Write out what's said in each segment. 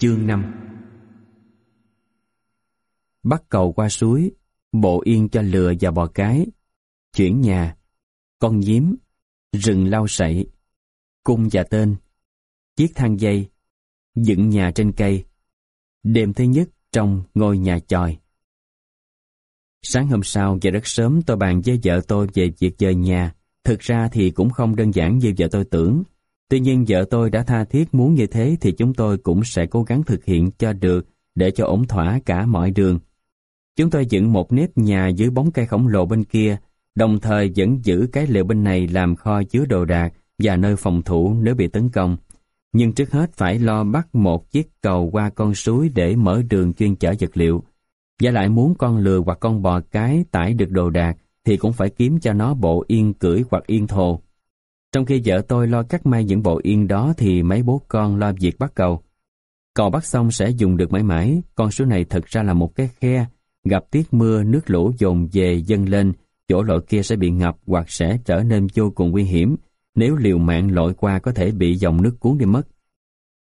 Chương 5 Bắt cầu qua suối, bộ yên cho lừa và bò cái, chuyển nhà, con giếm rừng lau sậy, cung và tên, chiếc thang dây, dựng nhà trên cây, đêm thứ nhất trong ngôi nhà chòi. Sáng hôm sau và rất sớm tôi bàn với vợ tôi về việc dời nhà. Thực ra thì cũng không đơn giản như vợ tôi tưởng. Tuy nhiên vợ tôi đã tha thiết muốn như thế thì chúng tôi cũng sẽ cố gắng thực hiện cho được để cho ổn thỏa cả mọi đường. Chúng tôi dựng một nếp nhà dưới bóng cây khổng lồ bên kia, đồng thời vẫn giữ cái lều bên này làm kho chứa đồ đạc và nơi phòng thủ nếu bị tấn công. Nhưng trước hết phải lo bắt một chiếc cầu qua con suối để mở đường chuyên chở vật liệu. Và lại muốn con lừa hoặc con bò cái tải được đồ đạc thì cũng phải kiếm cho nó bộ yên cưỡi hoặc yên thồ. Trong khi vợ tôi lo cắt may những bộ yên đó thì mấy bố con lo việc bắt cầu. Cầu bắt xong sẽ dùng được mãi mãi, con số này thật ra là một cái khe, gặp tiết mưa nước lũ dồn về dâng lên, chỗ lội kia sẽ bị ngập hoặc sẽ trở nên vô cùng nguy hiểm, nếu liều mạng lội qua có thể bị dòng nước cuốn đi mất.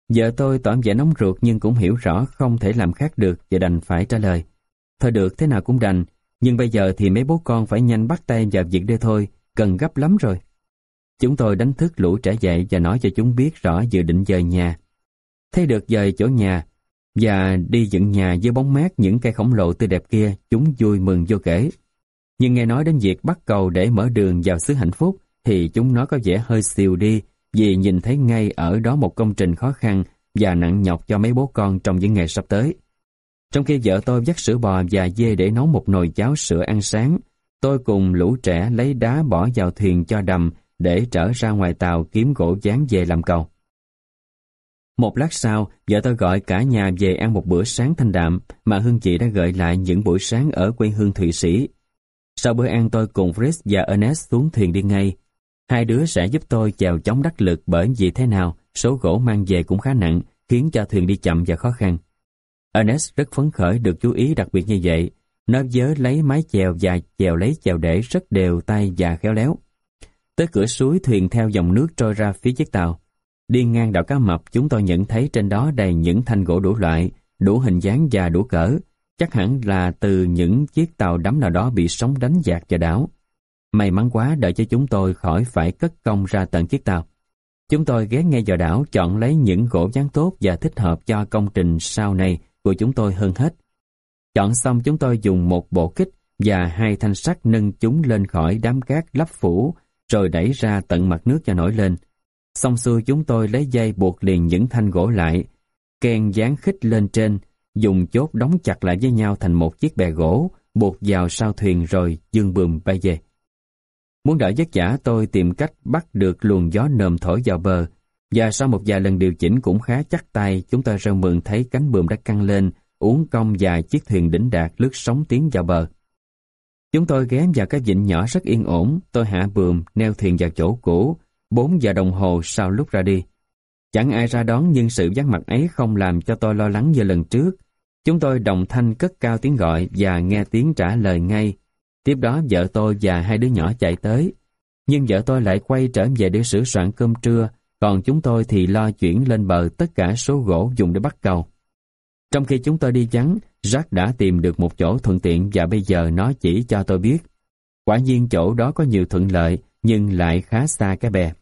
Vợ tôi tỏ vẻ nóng ruột nhưng cũng hiểu rõ không thể làm khác được và đành phải trả lời. Thôi được, thế nào cũng đành, nhưng bây giờ thì mấy bố con phải nhanh bắt tay vào việc đây thôi, cần gấp lắm rồi. Chúng tôi đánh thức lũ trẻ dậy và nói cho chúng biết rõ dự định dời nhà. Thấy được dời chỗ nhà và đi dựng nhà dưới bóng mát những cây khổng lồ tươi đẹp kia, chúng vui mừng vô kể. Nhưng nghe nói đến việc bắt cầu để mở đường vào xứ hạnh phúc thì chúng nó có vẻ hơi xìu đi vì nhìn thấy ngay ở đó một công trình khó khăn và nặng nhọc cho mấy bố con trong những ngày sắp tới. Trong khi vợ tôi dắt sữa bò và dê để nấu một nồi cháo sữa ăn sáng, tôi cùng lũ trẻ lấy đá bỏ vào thuyền cho đầm để trở ra ngoài tàu kiếm gỗ dán về làm cầu. Một lát sau, vợ tôi gọi cả nhà về ăn một bữa sáng thanh đạm mà Hương chị đã gợi lại những buổi sáng ở quê hương Thụy Sĩ. Sau bữa ăn tôi cùng Fritz và Ernest xuống thuyền đi ngay. Hai đứa sẽ giúp tôi chèo chống đắc lực bởi vì thế nào, số gỗ mang về cũng khá nặng, khiến cho thuyền đi chậm và khó khăn. Ernest rất phấn khởi được chú ý đặc biệt như vậy. Nó nhớ lấy mái chèo và chèo lấy chèo để rất đều tay và khéo léo. Tới cửa suối thuyền theo dòng nước trôi ra phía chiếc tàu. Đi ngang đảo cá mập chúng tôi nhận thấy trên đó đầy những thanh gỗ đủ loại, đủ hình dáng và đủ cỡ. Chắc hẳn là từ những chiếc tàu đắm nào đó bị sóng đánh dạt vào đảo. May mắn quá đợi cho chúng tôi khỏi phải cất công ra tận chiếc tàu. Chúng tôi ghé ngay vào đảo chọn lấy những gỗ dáng tốt và thích hợp cho công trình sau này của chúng tôi hơn hết. Chọn xong chúng tôi dùng một bộ kích và hai thanh sắt nâng chúng lên khỏi đám cát lấp phủ rồi đẩy ra tận mặt nước cho nổi lên. Xong xuôi chúng tôi lấy dây buộc liền những thanh gỗ lại, kèn dán khích lên trên, dùng chốt đóng chặt lại với nhau thành một chiếc bè gỗ, buộc vào sau thuyền rồi dương bùm bay về. Muốn đỡ giấc giả tôi tìm cách bắt được luồng gió nồm thổi vào bờ, và sau một vài lần điều chỉnh cũng khá chắc tay, chúng tôi rao mừng thấy cánh buồm đã căng lên, uốn cong dài chiếc thuyền đỉnh đạt lướt sóng tiến vào bờ. Chúng tôi ghé vào cái vịnh nhỏ rất yên ổn, tôi hạ bườm, neo thuyền vào chỗ cũ, 4 giờ đồng hồ sau lúc ra đi. Chẳng ai ra đón nhưng sự vắng mặt ấy không làm cho tôi lo lắng như lần trước. Chúng tôi đồng thanh cất cao tiếng gọi và nghe tiếng trả lời ngay. Tiếp đó vợ tôi và hai đứa nhỏ chạy tới. Nhưng vợ tôi lại quay trở về để sửa soạn cơm trưa, còn chúng tôi thì lo chuyển lên bờ tất cả số gỗ dùng để bắt cầu. Trong khi chúng tôi đi vắng, Jack đã tìm được một chỗ thuận tiện và bây giờ nó chỉ cho tôi biết. Quả nhiên chỗ đó có nhiều thuận lợi, nhưng lại khá xa cái bè.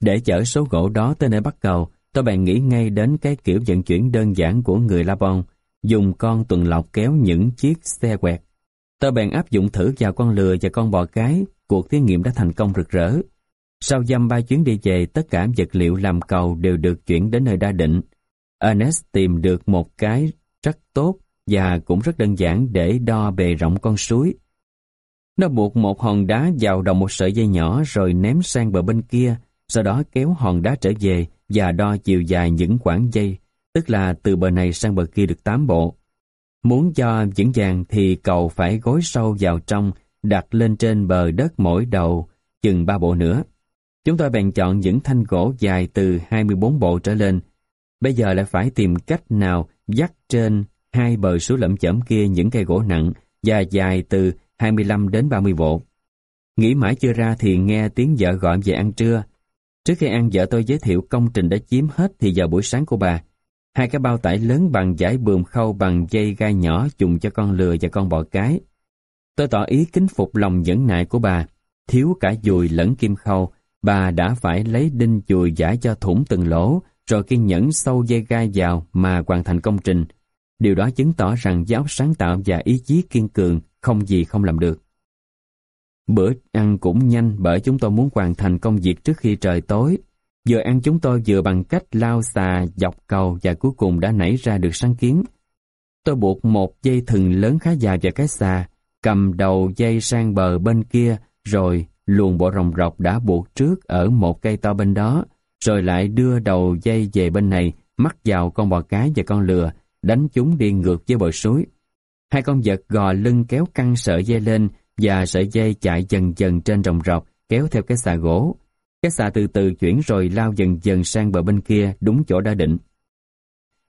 Để chở số gỗ đó tới nơi bắt cầu, tôi bèn nghĩ ngay đến cái kiểu vận chuyển đơn giản của người Labon, dùng con tuần lọc kéo những chiếc xe quẹt. Tôi bèn áp dụng thử vào con lừa và con bò cái, cuộc thí nghiệm đã thành công rực rỡ. Sau dăm ba chuyến đi về, tất cả vật liệu làm cầu đều được chuyển đến nơi đa định. Ernest tìm được một cái rất tốt và cũng rất đơn giản để đo bề rộng con suối. Nó buộc một hòn đá vào đầu một sợi dây nhỏ rồi ném sang bờ bên kia, sau đó kéo hòn đá trở về và đo chiều dài những quãng dây, tức là từ bờ này sang bờ kia được 8 bộ. Muốn cho vững vàng thì cầu phải gối sâu vào trong, đặt lên trên bờ đất mỗi đầu, chừng ba bộ nữa. Chúng tôi bèn chọn những thanh gỗ dài từ 24 bộ trở lên. Bây giờ lại phải tìm cách nào dắt trên hai bờ suối lẫm chẩm kia những cây gỗ nặng và dài từ 25 đến 30 bộ. Nghĩ mãi chưa ra thì nghe tiếng vợ gọi về ăn trưa. Trước khi ăn vợ tôi giới thiệu công trình đã chiếm hết thì giờ buổi sáng của bà. hai cái bao tải lớn bằng giải bườm khâu bằng dây gai nhỏ dùng cho con lừa và con bò cái. Tôi tỏ ý kính phục lòng nhẫn nại của bà, thiếu cả dùi lẫn kim khâu, bà đã phải lấy đinh chùi giải cho thủng từng lỗ, rồi kiên nhẫn sâu dây gai vào mà hoàn thành công trình. Điều đó chứng tỏ rằng giáo sáng tạo và ý chí kiên cường không gì không làm được. Bữa ăn cũng nhanh bởi chúng tôi muốn hoàn thành công việc trước khi trời tối. Vừa ăn chúng tôi vừa bằng cách lao xà dọc cầu và cuối cùng đã nảy ra được sáng kiến. Tôi buộc một dây thừng lớn khá dài vào cái xà, cầm đầu dây sang bờ bên kia, rồi luồn bộ rồng rọc đã buộc trước ở một cây to bên đó, rồi lại đưa đầu dây về bên này, mắc vào con bò cái và con lừa, đánh chúng đi ngược với bờ suối. Hai con vật gò lưng kéo căng sợi dây lên và sợi dây chạy dần dần trên rồng rọc, kéo theo cái xà gỗ. Cái xà từ từ chuyển rồi lao dần dần sang bờ bên kia, đúng chỗ đã định.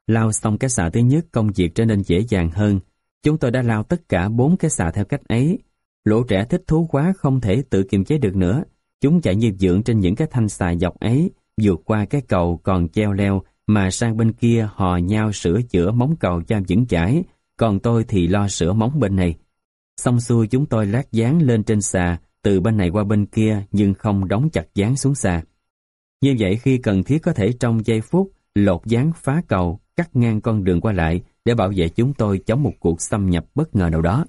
Lao xong cái xà thứ nhất công việc trở nên dễ dàng hơn. Chúng tôi đã lao tất cả bốn cái xà theo cách ấy. Lũ trẻ thích thú quá không thể tự kiềm chế được nữa. Chúng chạy như dưỡng trên những cái thanh xà dọc ấy, vượt qua cái cầu còn treo leo, mà sang bên kia hò nhau sửa chữa móng cầu cho vững chãi, còn tôi thì lo sửa móng bên này. Xong xuôi chúng tôi lát dán lên trên xà, từ bên này qua bên kia nhưng không đóng chặt dán xuống xà. Như vậy khi cần thiết có thể trong giây phút lột dán phá cầu, cắt ngang con đường qua lại để bảo vệ chúng tôi chống một cuộc xâm nhập bất ngờ nào đó.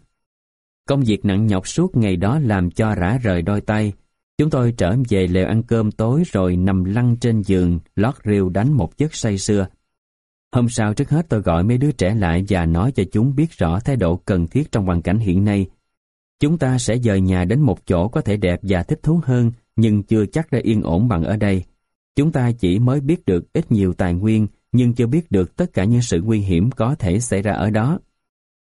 Công việc nặng nhọc suốt ngày đó làm cho rã rời đôi tay. Chúng tôi trở về lều ăn cơm tối rồi nằm lăn trên giường, lót rìu đánh một giấc say sưa. Hôm sau trước hết tôi gọi mấy đứa trẻ lại và nói cho chúng biết rõ thái độ cần thiết trong hoàn cảnh hiện nay. Chúng ta sẽ dời nhà đến một chỗ có thể đẹp và thích thú hơn, nhưng chưa chắc đã yên ổn bằng ở đây. Chúng ta chỉ mới biết được ít nhiều tài nguyên, nhưng chưa biết được tất cả những sự nguy hiểm có thể xảy ra ở đó.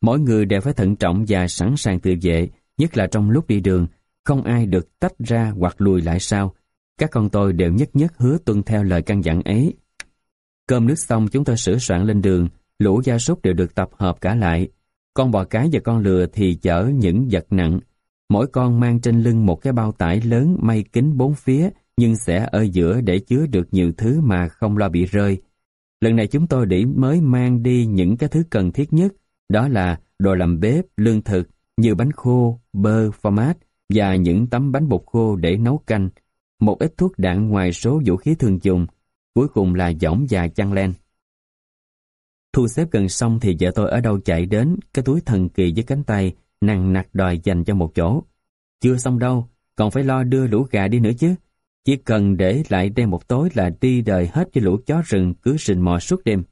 Mỗi người đều phải thận trọng và sẵn sàng tự vệ, nhất là trong lúc đi đường, không ai được tách ra hoặc lùi lại sau. Các con tôi đều nhất nhất hứa tuân theo lời căn dặn ấy. Cơm nước xong chúng tôi sửa soạn lên đường, lũ gia súc đều được tập hợp cả lại. Con bò cái và con lừa thì chở những vật nặng. Mỗi con mang trên lưng một cái bao tải lớn may kính bốn phía, nhưng sẽ ở giữa để chứa được nhiều thứ mà không lo bị rơi. Lần này chúng tôi để mới mang đi những cái thứ cần thiết nhất, đó là đồ làm bếp, lương thực, như bánh khô, bơ, format và những tấm bánh bột khô để nấu canh, một ít thuốc đạn ngoài số vũ khí thường dùng, cuối cùng là giỏng và chăn len. Thu xếp gần xong thì vợ tôi ở đâu chạy đến, cái túi thần kỳ với cánh tay, nặng nặc đòi dành cho một chỗ. Chưa xong đâu, còn phải lo đưa lũ gà đi nữa chứ. Chỉ cần để lại đêm một tối là đi đời hết với lũ chó rừng cứ rình mò suốt đêm.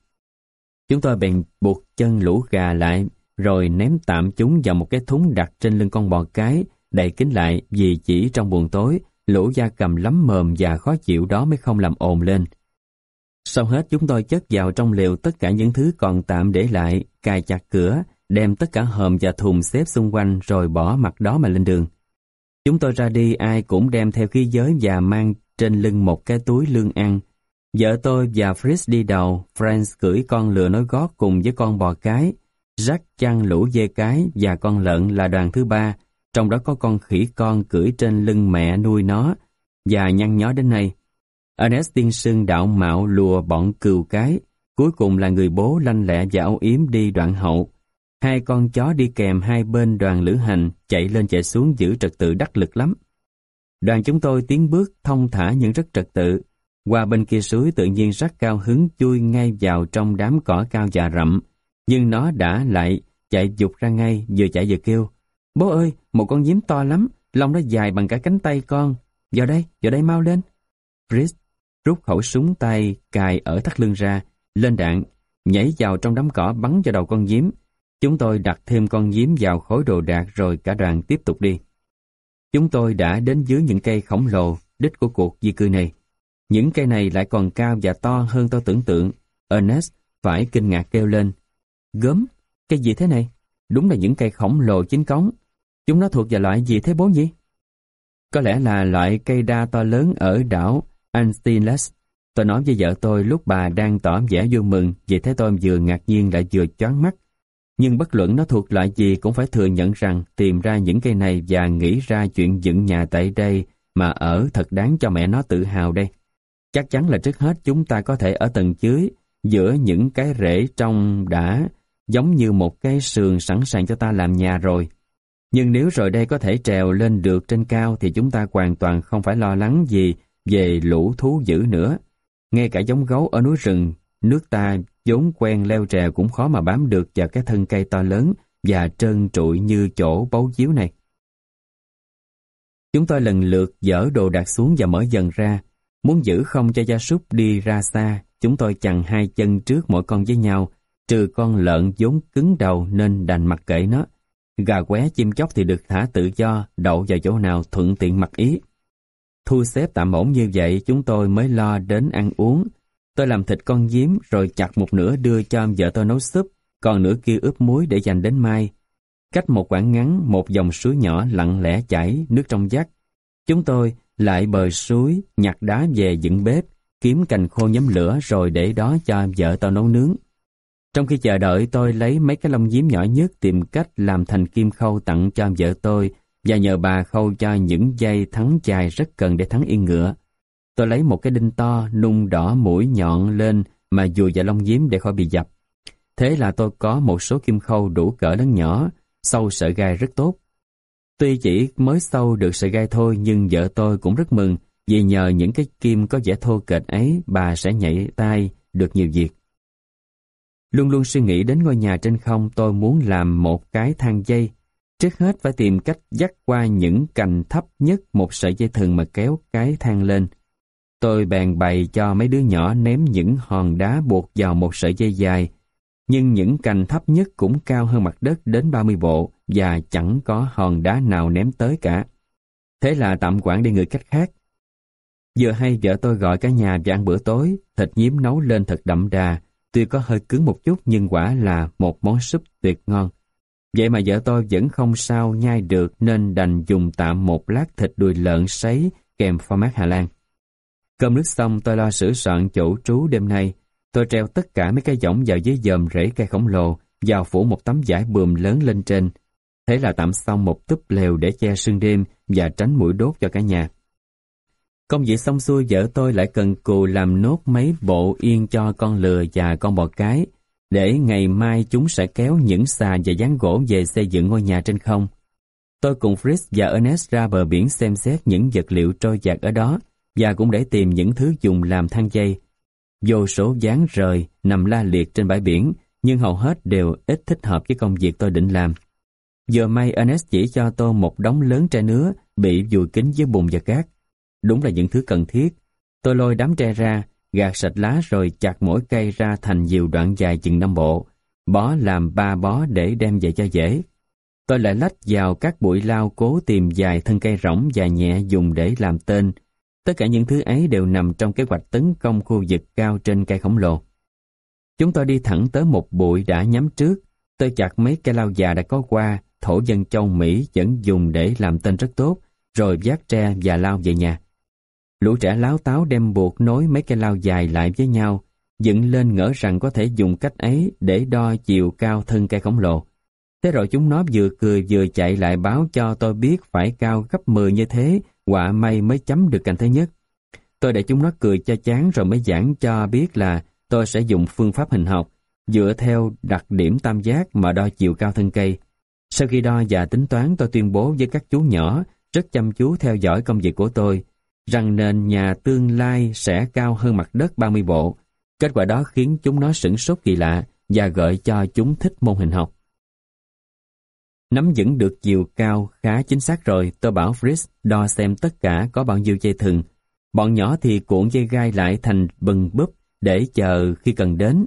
Chúng tôi bèn buộc chân lũ gà lại, rồi ném tạm chúng vào một cái thúng đặt trên lưng con bò cái, đậy kín lại vì chỉ trong buồn tối, lũ da cầm lắm mờm và khó chịu đó mới không làm ồn lên. Sau hết chúng tôi chất vào trong lều tất cả những thứ còn tạm để lại, cài chặt cửa, đem tất cả hòm và thùng xếp xung quanh rồi bỏ mặt đó mà lên đường. Chúng tôi ra đi ai cũng đem theo khí giới và mang trên lưng một cái túi lương ăn. Vợ tôi và Fritz đi đầu, Franz cưỡi con lừa nói gót cùng với con bò cái, Jack chăn lũ dê cái và con lợn là đoàn thứ ba, trong đó có con khỉ con cưỡi trên lưng mẹ nuôi nó và nhăn nhó đến nay. Ernest tiên sưng đạo mạo lùa bọn cừu cái, cuối cùng là người bố lanh lẹ và âu yếm đi đoạn hậu. Hai con chó đi kèm hai bên đoàn lữ hành, chạy lên chạy xuống giữ trật tự đắc lực lắm. Đoàn chúng tôi tiến bước thông thả nhưng rất trật tự. Qua bên kia suối tự nhiên rất cao hứng chui ngay vào trong đám cỏ cao già rậm. Nhưng nó đã lại chạy dục ra ngay, vừa chạy vừa kêu. Bố ơi, một con nhím to lắm, lông nó dài bằng cả cánh tay con. Vào đây, vào đây mau lên. Fritz rút khẩu súng tay cài ở thắt lưng ra, lên đạn, nhảy vào trong đám cỏ bắn vào đầu con nhím. Chúng tôi đặt thêm con nhím vào khối đồ đạc rồi cả đoàn tiếp tục đi. Chúng tôi đã đến dưới những cây khổng lồ, đích của cuộc di cư này. Những cây này lại còn cao và to hơn tôi tưởng tượng. Ernest phải kinh ngạc kêu lên. Gớm, cây gì thế này? Đúng là những cây khổng lồ chính cống. Chúng nó thuộc vào loại gì thế bố nhỉ? Có lẽ là loại cây đa to lớn ở đảo Antilles. Tôi nói với vợ tôi lúc bà đang tỏ vẻ vui mừng, vì thế tôi vừa ngạc nhiên lại vừa choáng mắt. Nhưng bất luận nó thuộc loại gì cũng phải thừa nhận rằng tìm ra những cây này và nghĩ ra chuyện dựng nhà tại đây mà ở thật đáng cho mẹ nó tự hào đây. Chắc chắn là trước hết chúng ta có thể ở tầng dưới giữa những cái rễ trong đã giống như một cái sườn sẵn sàng cho ta làm nhà rồi. Nhưng nếu rồi đây có thể trèo lên được trên cao thì chúng ta hoàn toàn không phải lo lắng gì về lũ thú dữ nữa. Ngay cả giống gấu ở núi rừng, nước ta vốn quen leo trèo cũng khó mà bám được vào cái thân cây to lớn và trơn trụi như chỗ bấu chiếu này. Chúng tôi lần lượt dỡ đồ đạc xuống và mở dần ra. Muốn giữ không cho gia súc đi ra xa, chúng tôi chằng hai chân trước mỗi con với nhau, trừ con lợn vốn cứng đầu nên đành mặc kệ nó. Gà qué chim chóc thì được thả tự do, đậu vào chỗ nào thuận tiện mặc ý. Thu xếp tạm ổn như vậy chúng tôi mới lo đến ăn uống. Tôi làm thịt con giếm rồi chặt một nửa đưa cho vợ tôi nấu súp, còn nửa kia ướp muối để dành đến mai. Cách một quãng ngắn, một dòng suối nhỏ lặng lẽ chảy nước trong vắt. Chúng tôi lại bờ suối, nhặt đá về dựng bếp, kiếm cành khô nhóm lửa rồi để đó cho vợ tôi nấu nướng. Trong khi chờ đợi tôi lấy mấy cái lông diếm nhỏ nhất tìm cách làm thành kim khâu tặng cho vợ tôi và nhờ bà khâu cho những dây thắng chài rất cần để thắng yên ngựa. Tôi lấy một cái đinh to nung đỏ mũi nhọn lên mà dùi vào lông diếm để khỏi bị dập. Thế là tôi có một số kim khâu đủ cỡ lớn nhỏ, sâu sợi gai rất tốt. Tuy chỉ mới sâu được sợi gai thôi nhưng vợ tôi cũng rất mừng vì nhờ những cái kim có vẻ thô kệch ấy bà sẽ nhảy tay được nhiều việc. Luôn luôn suy nghĩ đến ngôi nhà trên không tôi muốn làm một cái thang dây. Trước hết phải tìm cách dắt qua những cành thấp nhất một sợi dây thừng mà kéo cái thang lên. Tôi bèn bày cho mấy đứa nhỏ ném những hòn đá buộc vào một sợi dây dài, nhưng những cành thấp nhất cũng cao hơn mặt đất đến 30 bộ và chẳng có hòn đá nào ném tới cả. Thế là tạm quản đi người cách khác. Vừa hay vợ tôi gọi cả nhà và ăn bữa tối, thịt nhím nấu lên thật đậm đà, tuy có hơi cứng một chút nhưng quả là một món súp tuyệt ngon. Vậy mà vợ tôi vẫn không sao nhai được nên đành dùng tạm một lát thịt đùi lợn sấy kèm pho mát Hà Lan. Cơm nước xong tôi lo sửa soạn chỗ trú đêm nay. Tôi treo tất cả mấy cái võng vào dưới dòm rễ cây khổng lồ, vào phủ một tấm vải bườm lớn lên trên. Thế là tạm xong một túp lều để che sương đêm và tránh mũi đốt cho cả nhà. Công việc xong xuôi vợ tôi lại cần cù làm nốt mấy bộ yên cho con lừa và con bò cái, để ngày mai chúng sẽ kéo những xà và dán gỗ về xây dựng ngôi nhà trên không. Tôi cùng Fritz và Ernest ra bờ biển xem xét những vật liệu trôi dạt ở đó và cũng để tìm những thứ dùng làm thang dây. Vô số dán rời nằm la liệt trên bãi biển, nhưng hầu hết đều ít thích hợp với công việc tôi định làm. Giờ may Ernest chỉ cho tôi một đống lớn tre nứa bị vùi kín dưới bùn và cát. Đúng là những thứ cần thiết. Tôi lôi đám tre ra, gạt sạch lá rồi chặt mỗi cây ra thành nhiều đoạn dài chừng năm bộ, bó làm ba bó để đem về cho dễ. Tôi lại lách vào các bụi lao cố tìm dài thân cây rỗng và nhẹ dùng để làm tên. Tất cả những thứ ấy đều nằm trong kế hoạch tấn công khu vực cao trên cây khổng lồ. Chúng tôi đi thẳng tới một bụi đã nhắm trước. Tôi chặt mấy cây lao già đã có qua, thổ dân châu Mỹ vẫn dùng để làm tên rất tốt, rồi vác tre và lao về nhà. Lũ trẻ láo táo đem buộc nối mấy cây lao dài lại với nhau, dựng lên ngỡ rằng có thể dùng cách ấy để đo chiều cao thân cây khổng lồ. Thế rồi chúng nó vừa cười vừa chạy lại báo cho tôi biết phải cao gấp 10 như thế, quả may mới chấm được cành thứ nhất. Tôi để chúng nó cười cho chán rồi mới giảng cho biết là tôi sẽ dùng phương pháp hình học, dựa theo đặc điểm tam giác mà đo chiều cao thân cây. Sau khi đo và tính toán tôi tuyên bố với các chú nhỏ, rất chăm chú theo dõi công việc của tôi, rằng nền nhà tương lai sẽ cao hơn mặt đất 30 bộ. Kết quả đó khiến chúng nó sửng sốt kỳ lạ và gợi cho chúng thích môn hình học. Nắm vững được chiều cao khá chính xác rồi, tôi bảo Fritz đo xem tất cả có bao nhiêu dây thừng. Bọn nhỏ thì cuộn dây gai lại thành bừng búp để chờ khi cần đến.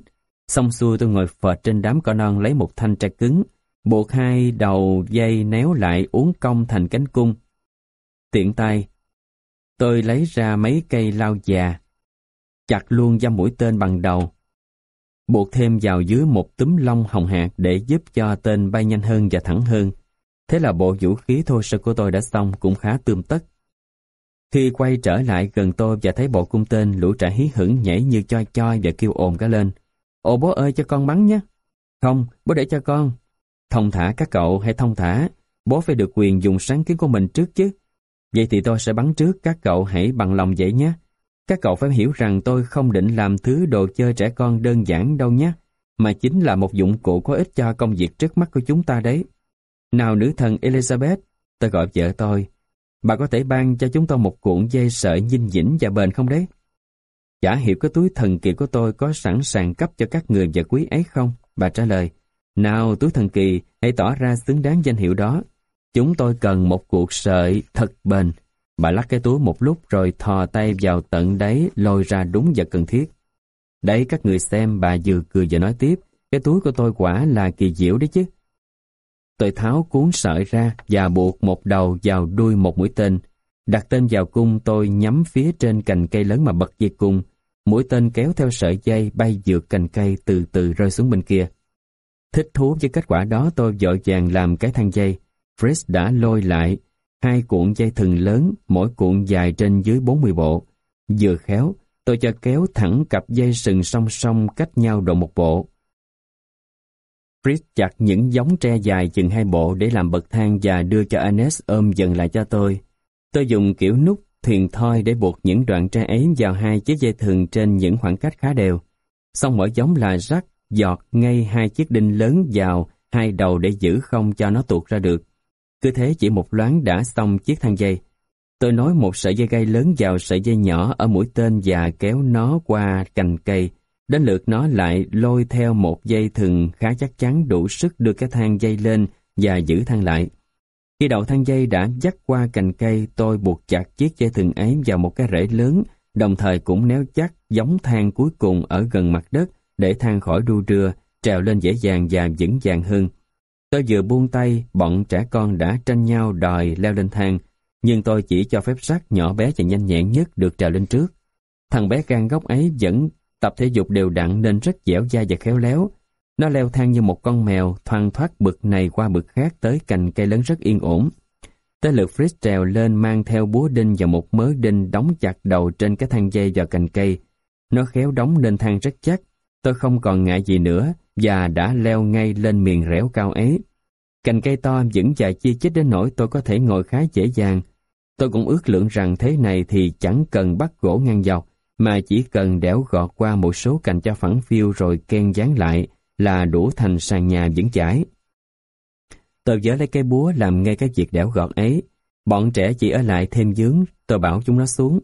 Xong xuôi tôi ngồi phật trên đám cỏ non lấy một thanh tre cứng, buộc hai đầu dây néo lại uốn cong thành cánh cung. Tiện tay, Tôi lấy ra mấy cây lao già, chặt luôn ra mũi tên bằng đầu, buộc thêm vào dưới một túm lông hồng hạt để giúp cho tên bay nhanh hơn và thẳng hơn. Thế là bộ vũ khí thô sơ của tôi đã xong cũng khá tươm tất. Khi quay trở lại gần tôi và thấy bộ cung tên, lũ trẻ hí hửng nhảy như choi choi và kêu ồn cả lên. Ồ bố ơi cho con bắn nhé. Không, bố để cho con. Thông thả các cậu hay thông thả, bố phải được quyền dùng sáng kiến của mình trước chứ. Vậy thì tôi sẽ bắn trước các cậu hãy bằng lòng vậy nhé. Các cậu phải hiểu rằng tôi không định làm thứ đồ chơi trẻ con đơn giản đâu nhé, mà chính là một dụng cụ có ích cho công việc trước mắt của chúng ta đấy. Nào nữ thần Elizabeth, tôi gọi vợ tôi, bà có thể ban cho chúng tôi một cuộn dây sợi dinh dĩnh và bền không đấy? Chả hiểu cái túi thần kỳ của tôi có sẵn sàng cấp cho các người và quý ấy không? Bà trả lời, nào túi thần kỳ, hãy tỏ ra xứng đáng danh hiệu đó. Chúng tôi cần một cuộc sợi thật bền. Bà lắc cái túi một lúc rồi thò tay vào tận đáy lôi ra đúng vật cần thiết. Đấy các người xem bà vừa cười vừa nói tiếp, cái túi của tôi quả là kỳ diệu đấy chứ. Tôi tháo cuốn sợi ra và buộc một đầu vào đuôi một mũi tên. Đặt tên vào cung tôi nhắm phía trên cành cây lớn mà bật dây cung. Mũi tên kéo theo sợi dây bay vượt cành cây từ từ rơi xuống bên kia. Thích thú với kết quả đó tôi vội vàng làm cái thang dây. Fritz đã lôi lại hai cuộn dây thừng lớn, mỗi cuộn dài trên dưới 40 bộ. Vừa khéo, tôi cho kéo thẳng cặp dây sừng song song cách nhau độ một bộ. Fritz chặt những giống tre dài chừng hai bộ để làm bậc thang và đưa cho Anes ôm dần lại cho tôi. Tôi dùng kiểu nút thuyền thoi để buộc những đoạn tre ấy vào hai chiếc dây thừng trên những khoảng cách khá đều. Xong mỗi giống là rắc, giọt ngay hai chiếc đinh lớn vào hai đầu để giữ không cho nó tuột ra được. Cứ thế chỉ một loáng đã xong chiếc thang dây. Tôi nối một sợi dây gai lớn vào sợi dây nhỏ ở mũi tên và kéo nó qua cành cây. Đến lượt nó lại lôi theo một dây thừng khá chắc chắn đủ sức đưa cái thang dây lên và giữ thang lại. Khi đầu thang dây đã dắt qua cành cây, tôi buộc chặt chiếc dây thừng ấy vào một cái rễ lớn, đồng thời cũng néo chắc giống thang cuối cùng ở gần mặt đất để thang khỏi đu đưa, trèo lên dễ dàng và vững vàng hơn. Tôi vừa buông tay, bọn trẻ con đã tranh nhau đòi leo lên thang, nhưng tôi chỉ cho phép sát nhỏ bé và nhanh nhẹn nhất được trèo lên trước. Thằng bé gan gốc ấy vẫn tập thể dục đều đặn nên rất dẻo dai và khéo léo. Nó leo thang như một con mèo, thoăn thoát bực này qua bực khác tới cành cây lớn rất yên ổn. Tới lượt Fritz trèo lên mang theo búa đinh và một mớ đinh đóng chặt đầu trên cái thang dây vào cành cây. Nó khéo đóng lên thang rất chắc. Tôi không còn ngại gì nữa và đã leo ngay lên miền rẽo cao ấy. Cành cây to vững dài chia chít đến nỗi tôi có thể ngồi khá dễ dàng. Tôi cũng ước lượng rằng thế này thì chẳng cần bắt gỗ ngang dọc, mà chỉ cần đẽo gọt qua một số cành cho phẳng phiêu rồi ken dán lại là đủ thành sàn nhà vững chãi. Tôi dỡ lấy cây búa làm ngay cái việc đẽo gọt ấy. Bọn trẻ chỉ ở lại thêm dướng, tôi bảo chúng nó xuống.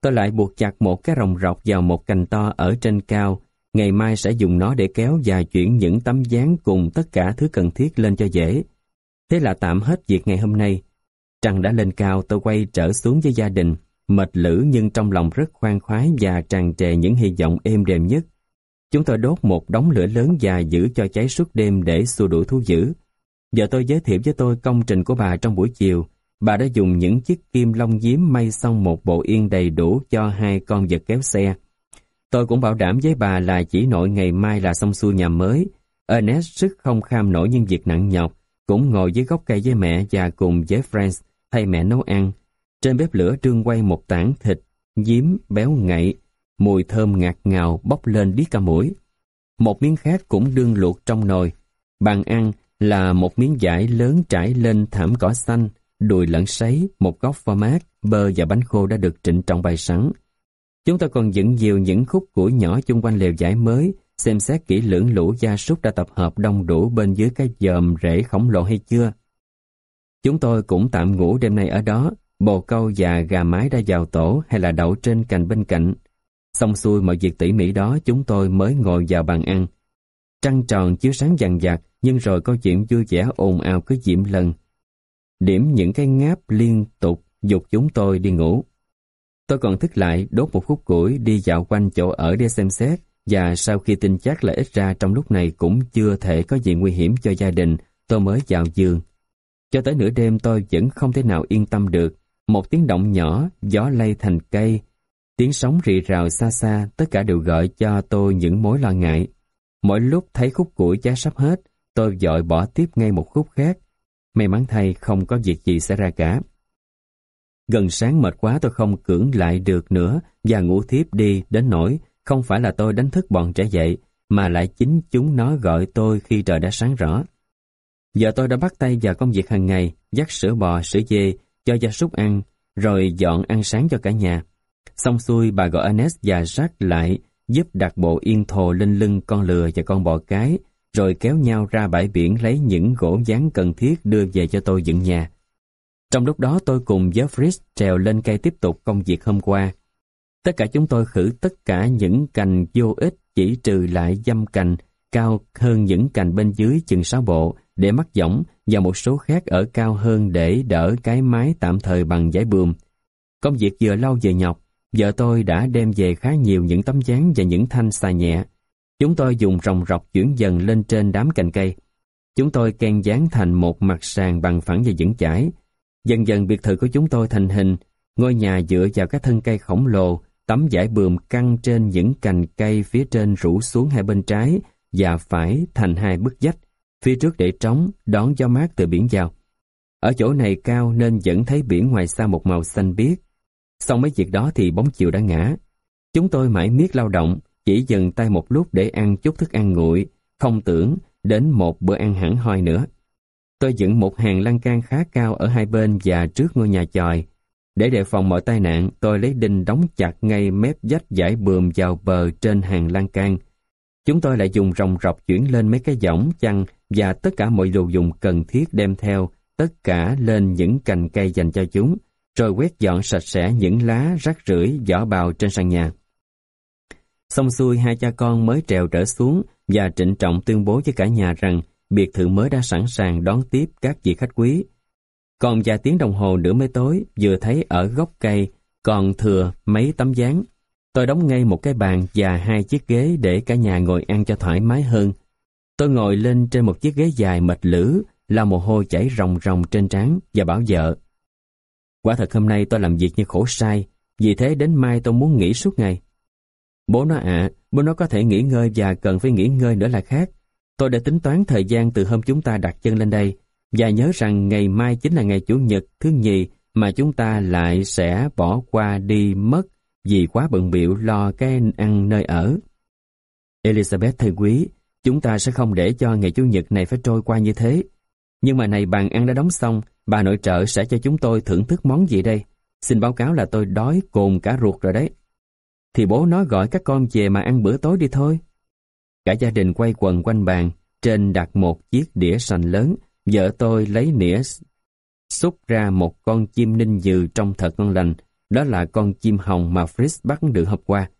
Tôi lại buộc chặt một cái rồng rọc vào một cành to ở trên cao, ngày mai sẽ dùng nó để kéo và chuyển những tấm dáng cùng tất cả thứ cần thiết lên cho dễ. Thế là tạm hết việc ngày hôm nay. Trăng đã lên cao tôi quay trở xuống với gia đình, mệt lử nhưng trong lòng rất khoan khoái và tràn trề những hy vọng êm đềm nhất. Chúng tôi đốt một đống lửa lớn và giữ cho cháy suốt đêm để xua đuổi thú dữ. Giờ tôi giới thiệu với tôi công trình của bà trong buổi chiều. Bà đã dùng những chiếc kim long diếm may xong một bộ yên đầy đủ cho hai con vật kéo xe. Tôi cũng bảo đảm với bà là chỉ nội ngày mai là xong xuôi nhà mới. Ernest sức không kham nổi những việc nặng nhọc, cũng ngồi dưới gốc cây với mẹ và cùng với Franz thay mẹ nấu ăn. Trên bếp lửa trương quay một tảng thịt, diếm, béo ngậy, mùi thơm ngạt ngào bốc lên đi cả mũi. Một miếng khác cũng đương luộc trong nồi. Bàn ăn là một miếng vải lớn trải lên thảm cỏ xanh, đùi lẫn sấy, một góc pho mát, bơ và bánh khô đã được trịnh trọng bày sẵn. Chúng ta còn dựng nhiều những khúc củi nhỏ chung quanh lều giải mới, xem xét kỹ lưỡng lũ gia súc đã tập hợp đông đủ bên dưới cái dòm rễ khổng lồ hay chưa. Chúng tôi cũng tạm ngủ đêm nay ở đó, bồ câu và gà mái đã vào tổ hay là đậu trên cành bên cạnh. Xong xuôi mọi việc tỉ mỉ đó chúng tôi mới ngồi vào bàn ăn. Trăng tròn chiếu sáng vàng vặt, nhưng rồi câu chuyện vui vẻ ồn ào cứ diễm lần. Điểm những cái ngáp liên tục dục chúng tôi đi ngủ. Tôi còn thức lại đốt một khúc củi đi dạo quanh chỗ ở để xem xét và sau khi tin chắc là ít ra trong lúc này cũng chưa thể có gì nguy hiểm cho gia đình, tôi mới vào giường. Cho tới nửa đêm tôi vẫn không thể nào yên tâm được. Một tiếng động nhỏ, gió lay thành cây, tiếng sóng rì rào xa xa, tất cả đều gợi cho tôi những mối lo ngại. Mỗi lúc thấy khúc củi giá sắp hết, tôi dội bỏ tiếp ngay một khúc khác. May mắn thay không có việc gì xảy ra cả. Gần sáng mệt quá tôi không cưỡng lại được nữa và ngủ thiếp đi đến nỗi không phải là tôi đánh thức bọn trẻ dậy mà lại chính chúng nó gọi tôi khi trời đã sáng rõ. Giờ tôi đã bắt tay vào công việc hàng ngày, dắt sữa bò, sữa dê, cho gia súc ăn, rồi dọn ăn sáng cho cả nhà. Xong xuôi bà gọi Ernest và Jack lại giúp đặt bộ yên thồ lên lưng con lừa và con bò cái, rồi kéo nhau ra bãi biển lấy những gỗ dán cần thiết đưa về cho tôi dựng nhà. Trong lúc đó tôi cùng Jeffries trèo lên cây tiếp tục công việc hôm qua. Tất cả chúng tôi khử tất cả những cành vô ích chỉ trừ lại dăm cành cao hơn những cành bên dưới chừng sáu bộ để mắc giỏng và một số khác ở cao hơn để đỡ cái mái tạm thời bằng giấy bườm. Công việc vừa lâu vừa nhọc, vợ tôi đã đem về khá nhiều những tấm dáng và những thanh xà nhẹ. Chúng tôi dùng rồng rọc chuyển dần lên trên đám cành cây. Chúng tôi ken dán thành một mặt sàn bằng phẳng và vững chãi. Dần dần biệt thự của chúng tôi thành hình, ngôi nhà dựa vào các thân cây khổng lồ, tấm vải bườm căng trên những cành cây phía trên rủ xuống hai bên trái và phải thành hai bức dách phía trước để trống, đón gió mát từ biển vào. Ở chỗ này cao nên vẫn thấy biển ngoài xa một màu xanh biếc. sau mấy việc đó thì bóng chiều đã ngã. Chúng tôi mãi miết lao động, chỉ dừng tay một lúc để ăn chút thức ăn nguội, không tưởng đến một bữa ăn hẳn hoi nữa. Tôi dựng một hàng lan can khá cao ở hai bên và trước ngôi nhà chòi. Để đề phòng mọi tai nạn, tôi lấy đinh đóng chặt ngay mép dách giải bườm vào bờ trên hàng lan can. Chúng tôi lại dùng rồng rọc chuyển lên mấy cái võng, chăn và tất cả mọi đồ dùng cần thiết đem theo, tất cả lên những cành cây dành cho chúng, rồi quét dọn sạch sẽ những lá rác rưởi vỏ bào trên sàn nhà. Xong xuôi hai cha con mới trèo trở xuống và trịnh trọng tuyên bố với cả nhà rằng biệt thự mới đã sẵn sàng đón tiếp các vị khách quý. Còn vài tiếng đồng hồ nữa mới tối, vừa thấy ở gốc cây còn thừa mấy tấm dáng. Tôi đóng ngay một cái bàn và hai chiếc ghế để cả nhà ngồi ăn cho thoải mái hơn. Tôi ngồi lên trên một chiếc ghế dài mệt lử, là mồ hôi chảy ròng ròng trên trán và bảo vợ. Quả thật hôm nay tôi làm việc như khổ sai, vì thế đến mai tôi muốn nghỉ suốt ngày. Bố nó ạ, bố nó có thể nghỉ ngơi và cần phải nghỉ ngơi nữa là khác. Tôi đã tính toán thời gian từ hôm chúng ta đặt chân lên đây, và nhớ rằng ngày mai chính là ngày Chủ nhật thứ nhì mà chúng ta lại sẽ bỏ qua đi mất vì quá bận biệu lo cái ăn nơi ở. Elizabeth thầy quý, chúng ta sẽ không để cho ngày Chủ nhật này phải trôi qua như thế. Nhưng mà này bàn ăn đã đóng xong, bà nội trợ sẽ cho chúng tôi thưởng thức món gì đây? Xin báo cáo là tôi đói cồn cả ruột rồi đấy. Thì bố nó gọi các con về mà ăn bữa tối đi thôi. Cả gia đình quay quần quanh bàn, trên đặt một chiếc đĩa sành lớn, vợ tôi lấy nĩa xúc ra một con chim ninh dừ trong thật ngon lành, đó là con chim hồng mà Fritz bắt được hôm qua.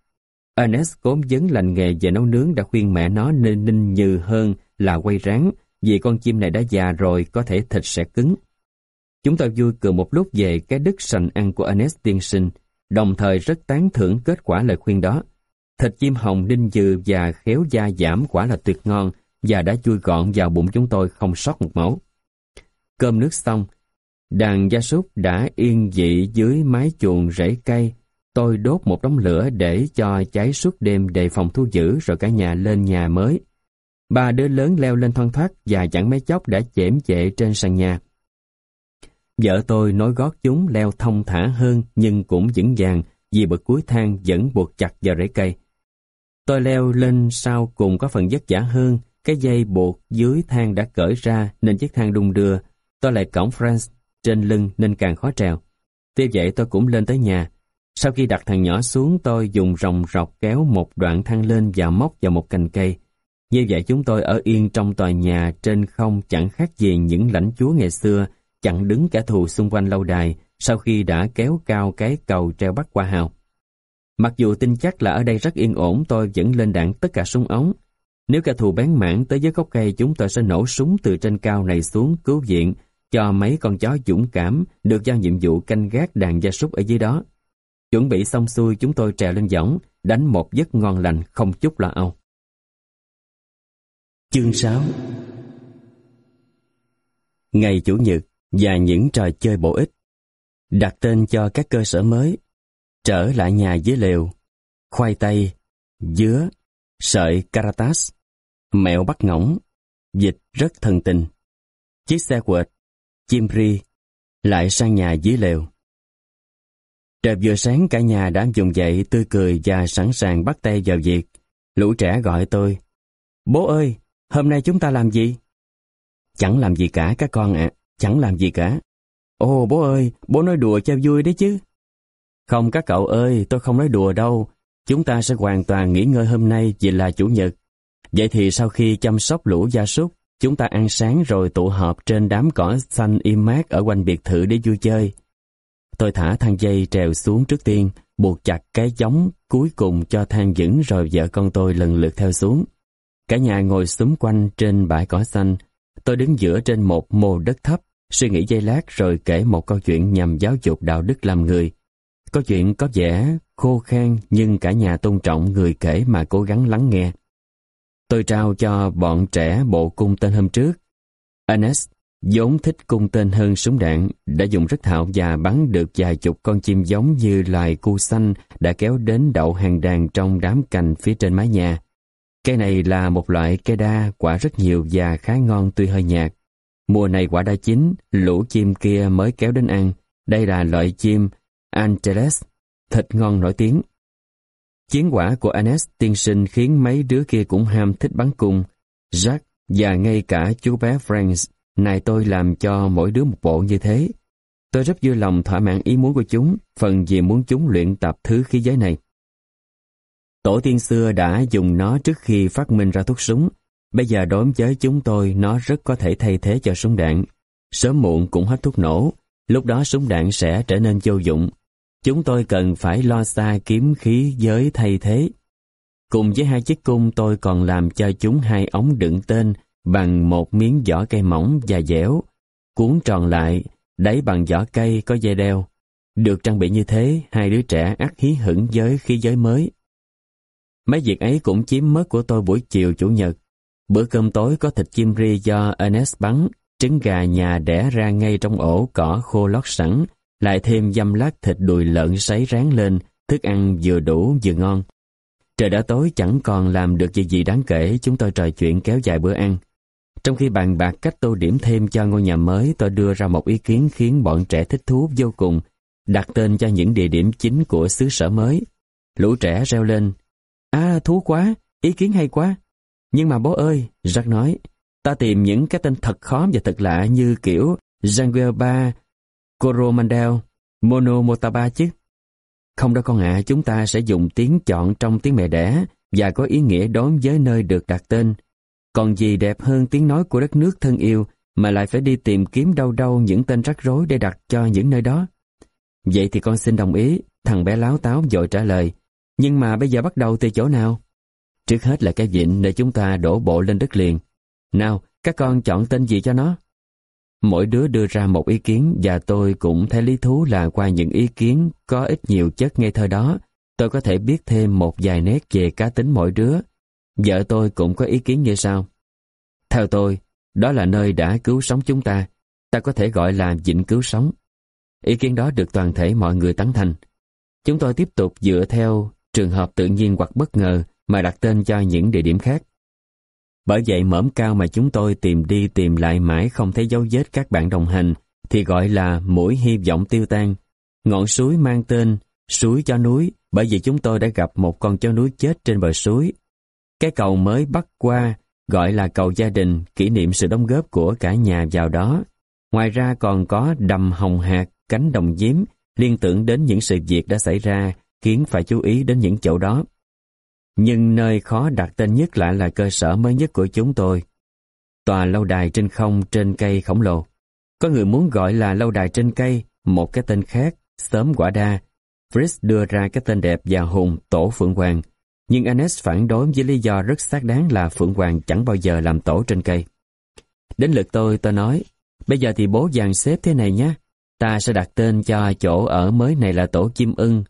Ernest cố vấn lành nghề về nấu nướng đã khuyên mẹ nó nên ninh nhừ hơn là quay rán, vì con chim này đã già rồi có thể thịt sẽ cứng. Chúng tôi vui cười một lúc về cái đức sành ăn của Ernest tiên sinh, đồng thời rất tán thưởng kết quả lời khuyên đó. Thịt chim hồng ninh dừ và khéo da giảm quả là tuyệt ngon và đã chui gọn vào bụng chúng tôi không sót một mẫu. Cơm nước xong, đàn gia súc đã yên dị dưới mái chuồng rễ cây. Tôi đốt một đống lửa để cho cháy suốt đêm đề phòng thu giữ rồi cả nhà lên nhà mới. Ba đứa lớn leo lên thoăn thoát và chẳng mấy chốc đã chễm chệ trên sàn nhà. Vợ tôi nói gót chúng leo thông thả hơn nhưng cũng vững vàng vì bậc cuối thang vẫn buộc chặt vào rễ cây. Tôi leo lên sau cùng có phần vất vả hơn, cái dây buộc dưới thang đã cởi ra nên chiếc thang đung đưa. Tôi lại cổng France trên lưng nên càng khó trèo. Tuy vậy tôi cũng lên tới nhà. Sau khi đặt thằng nhỏ xuống tôi dùng rồng rọc kéo một đoạn thang lên và móc vào một cành cây. Như vậy chúng tôi ở yên trong tòa nhà trên không chẳng khác gì những lãnh chúa ngày xưa chặn đứng kẻ thù xung quanh lâu đài sau khi đã kéo cao cái cầu treo bắt qua hào. Mặc dù tin chắc là ở đây rất yên ổn tôi vẫn lên đạn tất cả súng ống. Nếu kẻ thù bán mãn tới dưới gốc cây chúng tôi sẽ nổ súng từ trên cao này xuống cứu viện cho mấy con chó dũng cảm được giao nhiệm vụ canh gác đàn gia súc ở dưới đó. Chuẩn bị xong xuôi chúng tôi trèo lên võng, đánh một giấc ngon lành không chút lo âu. Chương 6 Ngày Chủ nhật và những trò chơi bổ ích Đặt tên cho các cơ sở mới Trở lại nhà dưới lều Khoai tây Dứa Sợi caratas Mẹo bắt ngỗng Dịch rất thân tình Chiếc xe quệt Chim ri Lại sang nhà dưới lều Trời vừa sáng cả nhà đã dùng dậy tươi cười và sẵn sàng bắt tay vào việc. Lũ trẻ gọi tôi. Bố ơi, hôm nay chúng ta làm gì? Chẳng làm gì cả các con ạ, chẳng làm gì cả. Ồ bố ơi, bố nói đùa cho vui đấy chứ. Không các cậu ơi, tôi không nói đùa đâu. Chúng ta sẽ hoàn toàn nghỉ ngơi hôm nay vì là Chủ nhật. Vậy thì sau khi chăm sóc lũ gia súc, chúng ta ăn sáng rồi tụ họp trên đám cỏ xanh im mát ở quanh biệt thự để vui chơi. Tôi thả thang dây trèo xuống trước tiên, buộc chặt cái giống cuối cùng cho thang vững rồi vợ con tôi lần lượt theo xuống. Cả nhà ngồi xúm quanh trên bãi cỏ xanh. Tôi đứng giữa trên một mồ đất thấp, suy nghĩ giây lát rồi kể một câu chuyện nhằm giáo dục đạo đức làm người. Câu chuyện có vẻ khô khan nhưng cả nhà tôn trọng người kể mà cố gắng lắng nghe. Tôi trao cho bọn trẻ bộ cung tên hôm trước. Ernest, vốn thích cung tên hơn súng đạn, đã dùng rất thạo và bắn được vài chục con chim giống như loài cu xanh đã kéo đến đậu hàng đàn trong đám cành phía trên mái nhà. Cây này là một loại cây đa, quả rất nhiều và khá ngon tuy hơi nhạt. Mùa này quả đã chín, lũ chim kia mới kéo đến ăn. Đây là loại chim Angeles, thịt ngon nổi tiếng. Chiến quả của Anes tiên sinh khiến mấy đứa kia cũng ham thích bắn cung. Jack và ngay cả chú bé Franks, này tôi làm cho mỗi đứa một bộ như thế. Tôi rất vui lòng thỏa mãn ý muốn của chúng, phần vì muốn chúng luyện tập thứ khí giới này. Tổ tiên xưa đã dùng nó trước khi phát minh ra thuốc súng. Bây giờ đối với chúng tôi, nó rất có thể thay thế cho súng đạn. Sớm muộn cũng hết thuốc nổ, lúc đó súng đạn sẽ trở nên vô dụng. Chúng tôi cần phải lo xa kiếm khí giới thay thế. Cùng với hai chiếc cung tôi còn làm cho chúng hai ống đựng tên bằng một miếng vỏ cây mỏng và dẻo, cuốn tròn lại, đáy bằng vỏ cây có dây đeo. Được trang bị như thế, hai đứa trẻ ắt hí hửng với khí giới mới. Mấy việc ấy cũng chiếm mất của tôi buổi chiều Chủ nhật. Bữa cơm tối có thịt chim ri do Ernest bắn, trứng gà nhà đẻ ra ngay trong ổ cỏ khô lót sẵn, lại thêm dăm lát thịt đùi lợn sấy rán lên, thức ăn vừa đủ vừa ngon. Trời đã tối chẳng còn làm được gì gì đáng kể, chúng tôi trò chuyện kéo dài bữa ăn. Trong khi bàn bạc cách tô điểm thêm cho ngôi nhà mới, tôi đưa ra một ý kiến khiến bọn trẻ thích thú vô cùng, đặt tên cho những địa điểm chính của xứ sở mới. Lũ trẻ reo lên, À thú quá, ý kiến hay quá. Nhưng mà bố ơi, Jack nói, ta tìm những cái tên thật khó và thật lạ như kiểu Jangueba, Coromandel, Monomotaba chứ. Không đâu con ạ, chúng ta sẽ dùng tiếng chọn trong tiếng mẹ đẻ và có ý nghĩa đối với nơi được đặt tên. Còn gì đẹp hơn tiếng nói của đất nước thân yêu mà lại phải đi tìm kiếm đâu đâu những tên rắc rối để đặt cho những nơi đó. Vậy thì con xin đồng ý, thằng bé láo táo dội trả lời. Nhưng mà bây giờ bắt đầu từ chỗ nào? Trước hết là cái vịnh để chúng ta đổ bộ lên đất liền. Nào, các con chọn tên gì cho nó? Mỗi đứa đưa ra một ý kiến và tôi cũng thấy lý thú là qua những ý kiến có ít nhiều chất ngây thơ đó, tôi có thể biết thêm một vài nét về cá tính mỗi đứa. Vợ tôi cũng có ý kiến như sau. Theo tôi, đó là nơi đã cứu sống chúng ta, ta có thể gọi là vịnh cứu sống. Ý kiến đó được toàn thể mọi người tán thành. Chúng tôi tiếp tục dựa theo trường hợp tự nhiên hoặc bất ngờ mà đặt tên cho những địa điểm khác. Bởi vậy mỏm cao mà chúng tôi tìm đi tìm lại mãi không thấy dấu vết các bạn đồng hành thì gọi là mũi hy vọng tiêu tan. Ngọn suối mang tên suối cho núi bởi vì chúng tôi đã gặp một con chó núi chết trên bờ suối. Cái cầu mới bắt qua gọi là cầu gia đình kỷ niệm sự đóng góp của cả nhà vào đó. Ngoài ra còn có đầm hồng hạt, cánh đồng diếm liên tưởng đến những sự việc đã xảy ra khiến phải chú ý đến những chỗ đó. Nhưng nơi khó đặt tên nhất lại là cơ sở mới nhất của chúng tôi. Tòa lâu đài trên không trên cây khổng lồ. Có người muốn gọi là lâu đài trên cây, một cái tên khác, sớm quả đa. Fritz đưa ra cái tên đẹp và hùng tổ Phượng Hoàng. Nhưng Anes phản đối với lý do rất xác đáng là Phượng Hoàng chẳng bao giờ làm tổ trên cây. Đến lượt tôi, tôi nói, bây giờ thì bố dàn xếp thế này nhé. Ta sẽ đặt tên cho chỗ ở mới này là tổ chim ưng,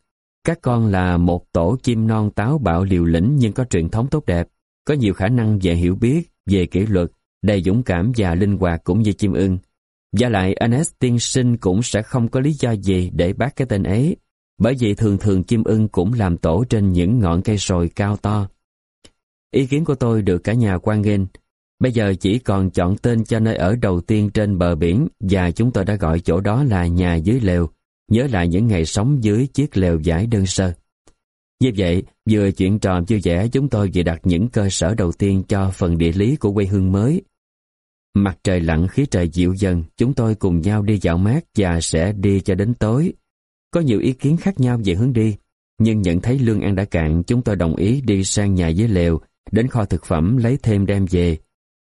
các con là một tổ chim non táo bạo liều lĩnh nhưng có truyền thống tốt đẹp, có nhiều khả năng về hiểu biết, về kỷ luật, đầy dũng cảm và linh hoạt cũng như chim ưng. Và lại Ernest tiên sinh cũng sẽ không có lý do gì để bác cái tên ấy, bởi vì thường thường chim ưng cũng làm tổ trên những ngọn cây sồi cao to. Ý kiến của tôi được cả nhà quan nghênh. Bây giờ chỉ còn chọn tên cho nơi ở đầu tiên trên bờ biển và chúng tôi đã gọi chỗ đó là nhà dưới lều, nhớ lại những ngày sống dưới chiếc lều vải đơn sơ. Như vậy, vừa chuyện trò vui vẻ chúng tôi vừa đặt những cơ sở đầu tiên cho phần địa lý của quê hương mới. Mặt trời lặn khí trời dịu dần, chúng tôi cùng nhau đi dạo mát và sẽ đi cho đến tối. Có nhiều ý kiến khác nhau về hướng đi, nhưng nhận thấy lương ăn đã cạn, chúng tôi đồng ý đi sang nhà dưới lều, đến kho thực phẩm lấy thêm đem về.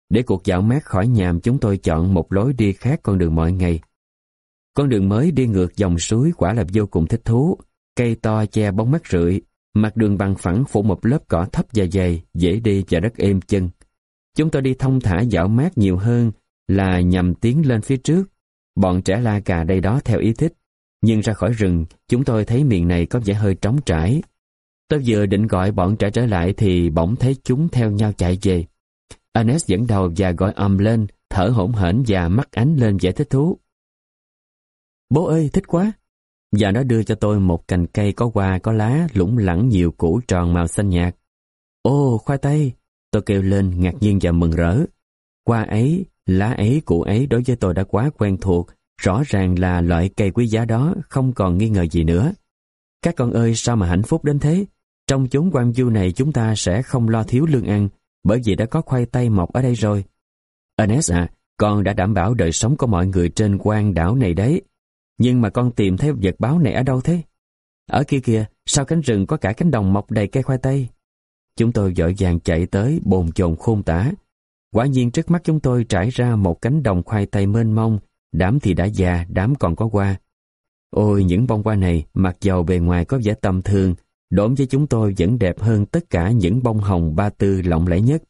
Để cuộc dạo mát khỏi nhàm chúng tôi chọn một lối đi khác con đường mọi ngày. Con đường mới đi ngược dòng suối quả là vô cùng thích thú. Cây to che bóng mắt rượi, mặt đường bằng phẳng phủ một lớp cỏ thấp và dày, dễ đi và rất êm chân. Chúng tôi đi thông thả dạo mát nhiều hơn là nhằm tiến lên phía trước. Bọn trẻ la cà đây đó theo ý thích. Nhưng ra khỏi rừng, chúng tôi thấy miền này có vẻ hơi trống trải. Tôi vừa định gọi bọn trẻ trở lại thì bỗng thấy chúng theo nhau chạy về. Anes dẫn đầu và gọi ầm lên, thở hổn hển và mắt ánh lên vẻ thích thú. Bố ơi, thích quá! Và nó đưa cho tôi một cành cây có hoa có lá lủng lẳng nhiều củ tròn màu xanh nhạt. Ô, khoai tây! Tôi kêu lên ngạc nhiên và mừng rỡ. Hoa ấy, lá ấy, củ ấy đối với tôi đã quá quen thuộc, rõ ràng là loại cây quý giá đó, không còn nghi ngờ gì nữa. Các con ơi, sao mà hạnh phúc đến thế? Trong chốn quan du này chúng ta sẽ không lo thiếu lương ăn, bởi vì đã có khoai tây mọc ở đây rồi. Ernest à, con đã đảm bảo đời sống của mọi người trên quan đảo này đấy. Nhưng mà con tìm thấy vật báo này ở đâu thế? Ở kia kìa, sau cánh rừng có cả cánh đồng mọc đầy cây khoai tây. Chúng tôi dội vàng chạy tới, bồn chồn khôn tả. Quả nhiên trước mắt chúng tôi trải ra một cánh đồng khoai tây mênh mông, đám thì đã già, đám còn có hoa. Ôi, những bông hoa này, mặc dầu bề ngoài có vẻ tầm thường, đốm với chúng tôi vẫn đẹp hơn tất cả những bông hồng ba tư lộng lẫy nhất.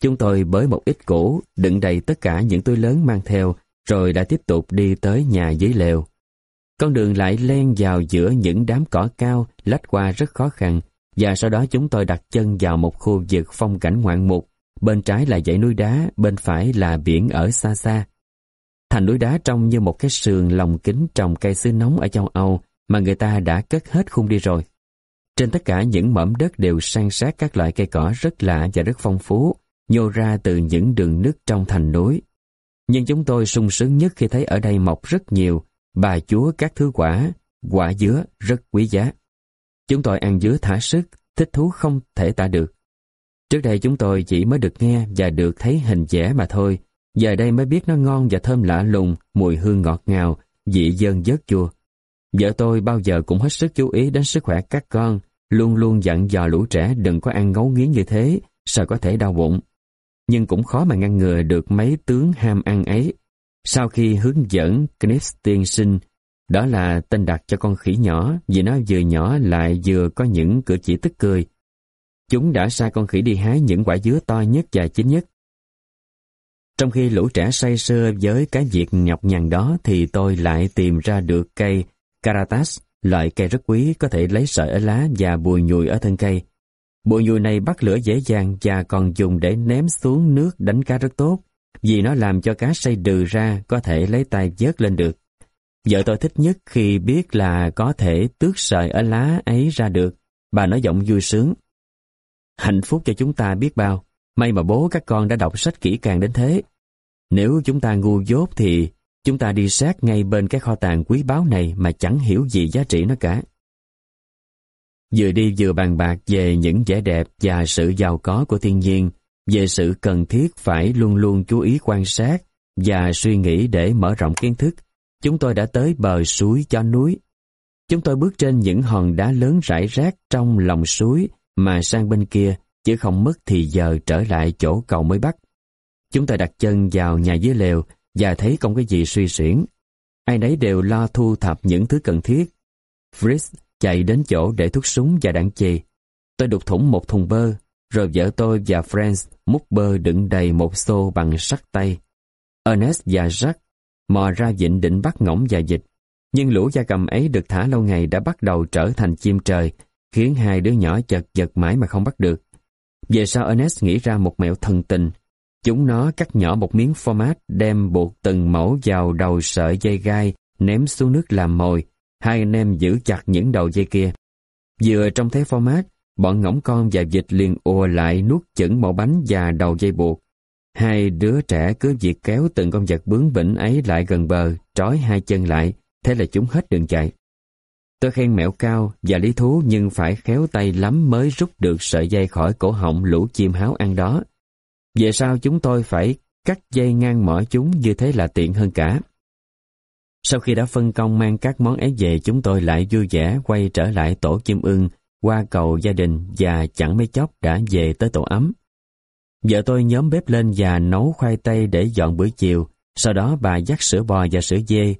Chúng tôi bới một ít củ, đựng đầy tất cả những túi lớn mang theo, rồi đã tiếp tục đi tới nhà dưới lều. Con đường lại len vào giữa những đám cỏ cao, lách qua rất khó khăn, và sau đó chúng tôi đặt chân vào một khu vực phong cảnh ngoạn mục, bên trái là dãy núi đá, bên phải là biển ở xa xa. Thành núi đá trông như một cái sườn lồng kính trồng cây xứ nóng ở châu Âu mà người ta đã cất hết khung đi rồi. Trên tất cả những mỏm đất đều san sát các loại cây cỏ rất lạ và rất phong phú, nhô ra từ những đường nước trong thành núi. Nhưng chúng tôi sung sướng nhất khi thấy ở đây mọc rất nhiều bà chúa các thứ quả, quả dứa rất quý giá. Chúng tôi ăn dứa thả sức, thích thú không thể tả được. Trước đây chúng tôi chỉ mới được nghe và được thấy hình vẽ mà thôi, giờ đây mới biết nó ngon và thơm lạ lùng, mùi hương ngọt ngào, vị dơn dớt chua. Vợ tôi bao giờ cũng hết sức chú ý đến sức khỏe các con, luôn luôn dặn dò lũ trẻ đừng có ăn ngấu nghiến như thế, sợ có thể đau bụng. Nhưng cũng khó mà ngăn ngừa được mấy tướng ham ăn ấy. Sau khi hướng dẫn Knips tiên sinh, đó là tên đặt cho con khỉ nhỏ vì nó vừa nhỏ lại vừa có những cử chỉ tức cười. Chúng đã sai con khỉ đi hái những quả dứa to nhất và chín nhất. Trong khi lũ trẻ say sưa với cái việc nhọc nhằn đó thì tôi lại tìm ra được cây Caratas, loại cây rất quý có thể lấy sợi ở lá và bùi nhùi ở thân cây. Bùi nhùi này bắt lửa dễ dàng và còn dùng để ném xuống nước đánh cá rất tốt vì nó làm cho cá say đừ ra có thể lấy tay vớt lên được. Vợ tôi thích nhất khi biết là có thể tước sợi ở lá ấy ra được. Bà nói giọng vui sướng. Hạnh phúc cho chúng ta biết bao. May mà bố các con đã đọc sách kỹ càng đến thế. Nếu chúng ta ngu dốt thì chúng ta đi sát ngay bên cái kho tàng quý báu này mà chẳng hiểu gì giá trị nó cả. Vừa đi vừa bàn bạc về những vẻ đẹp và sự giàu có của thiên nhiên, về sự cần thiết phải luôn luôn chú ý quan sát và suy nghĩ để mở rộng kiến thức, chúng tôi đã tới bờ suối cho núi. Chúng tôi bước trên những hòn đá lớn rải rác trong lòng suối mà sang bên kia, chứ không mất thì giờ trở lại chỗ cầu mới bắt. Chúng tôi đặt chân vào nhà dưới lều và thấy không có gì suy xuyển. Ai nấy đều lo thu thập những thứ cần thiết. Fritz chạy đến chỗ để thuốc súng và đạn chì. Tôi đục thủng một thùng bơ, rồi vợ tôi và Franz múc bơ đựng đầy một xô bằng sắt tay. Ernest và Jack mò ra vịnh định bắt ngỗng và dịch. Nhưng lũ gia cầm ấy được thả lâu ngày đã bắt đầu trở thành chim trời, khiến hai đứa nhỏ chật vật mãi mà không bắt được. Về sau Ernest nghĩ ra một mẹo thần tình. Chúng nó cắt nhỏ một miếng format đem buộc từng mẫu vào đầu sợi dây gai ném xuống nước làm mồi. Hai anh em giữ chặt những đầu dây kia. Vừa trong thế format, bọn ngỗng con và vịt liền ùa lại nuốt chửng mẫu bánh và đầu dây buộc. Hai đứa trẻ cứ việc kéo từng con vật bướng bỉnh ấy lại gần bờ, trói hai chân lại, thế là chúng hết đường chạy. Tôi khen mẹo cao và lý thú nhưng phải khéo tay lắm mới rút được sợi dây khỏi cổ họng lũ chim háo ăn đó. Về sau chúng tôi phải cắt dây ngang mỏ chúng như thế là tiện hơn cả. Sau khi đã phân công mang các món ấy về, chúng tôi lại vui vẻ quay trở lại tổ chim ưng, qua cầu gia đình và chẳng mấy chốc đã về tới tổ ấm. Vợ tôi nhóm bếp lên và nấu khoai tây để dọn bữa chiều, sau đó bà dắt sữa bò và sữa dê.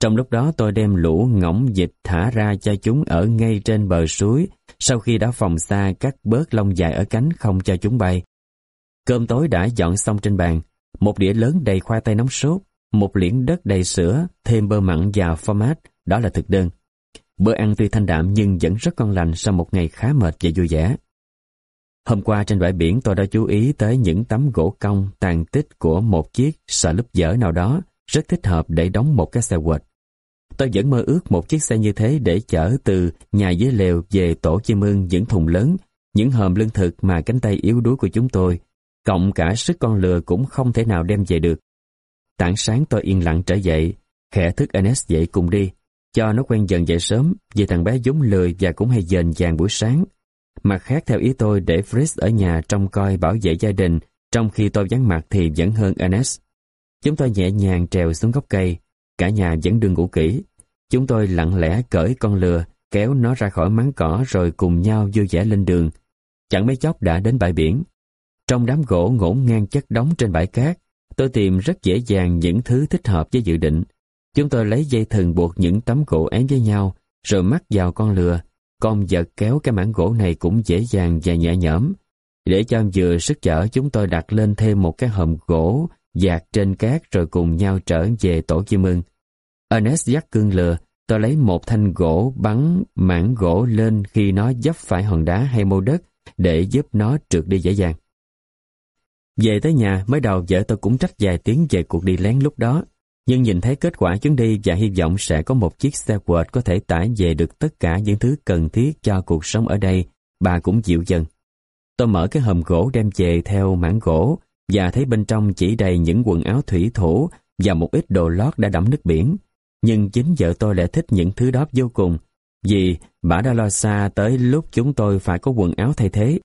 Trong lúc đó tôi đem lũ ngỗng dịch thả ra cho chúng ở ngay trên bờ suối, sau khi đã phòng xa cắt bớt lông dài ở cánh không cho chúng bay. Cơm tối đã dọn xong trên bàn, một đĩa lớn đầy khoai tây nóng sốt, một liễn đất đầy sữa, thêm bơ mặn và format, đó là thực đơn. Bữa ăn tuy thanh đạm nhưng vẫn rất ngon lành sau một ngày khá mệt và vui vẻ. Hôm qua trên bãi biển tôi đã chú ý tới những tấm gỗ cong tàn tích của một chiếc xà lúp dở nào đó rất thích hợp để đóng một cái xe quệt. Tôi vẫn mơ ước một chiếc xe như thế để chở từ nhà dưới lều về tổ chim ưng những thùng lớn, những hòm lương thực mà cánh tay yếu đuối của chúng tôi, cộng cả sức con lừa cũng không thể nào đem về được. Tảng sáng tôi yên lặng trở dậy, khẽ thức Ernest dậy cùng đi, cho nó quen dần dậy sớm vì thằng bé giống lười và cũng hay dền dàng buổi sáng. Mặt khác theo ý tôi để Fritz ở nhà trông coi bảo vệ gia đình trong khi tôi vắng mặt thì vẫn hơn Ernest. Chúng tôi nhẹ nhàng trèo xuống gốc cây, cả nhà vẫn đừng ngủ kỹ. Chúng tôi lặng lẽ cởi con lừa, kéo nó ra khỏi máng cỏ rồi cùng nhau vui vẻ lên đường. Chẳng mấy chốc đã đến bãi biển. Trong đám gỗ ngổn ngang chất đóng trên bãi cát, tôi tìm rất dễ dàng những thứ thích hợp với dự định. Chúng tôi lấy dây thừng buộc những tấm gỗ án với nhau, rồi mắc vào con lừa. Con giật kéo cái mảng gỗ này cũng dễ dàng và nhẹ nhõm. Để cho vừa sức chở, chúng tôi đặt lên thêm một cái hòm gỗ dạt trên cát rồi cùng nhau trở về tổ chim ưng. Ernest dắt cương lừa, tôi lấy một thanh gỗ bắn mảng gỗ lên khi nó dấp phải hòn đá hay mô đất để giúp nó trượt đi dễ dàng. Về tới nhà, mới đầu vợ tôi cũng trách vài tiếng về cuộc đi lén lúc đó. Nhưng nhìn thấy kết quả chuyến đi và hy vọng sẽ có một chiếc xe quệt có thể tải về được tất cả những thứ cần thiết cho cuộc sống ở đây, bà cũng dịu dần. Tôi mở cái hòm gỗ đem về theo mảng gỗ và thấy bên trong chỉ đầy những quần áo thủy thủ và một ít đồ lót đã đẫm nước biển. Nhưng chính vợ tôi lại thích những thứ đó vô cùng, vì bà đã lo xa tới lúc chúng tôi phải có quần áo thay thế.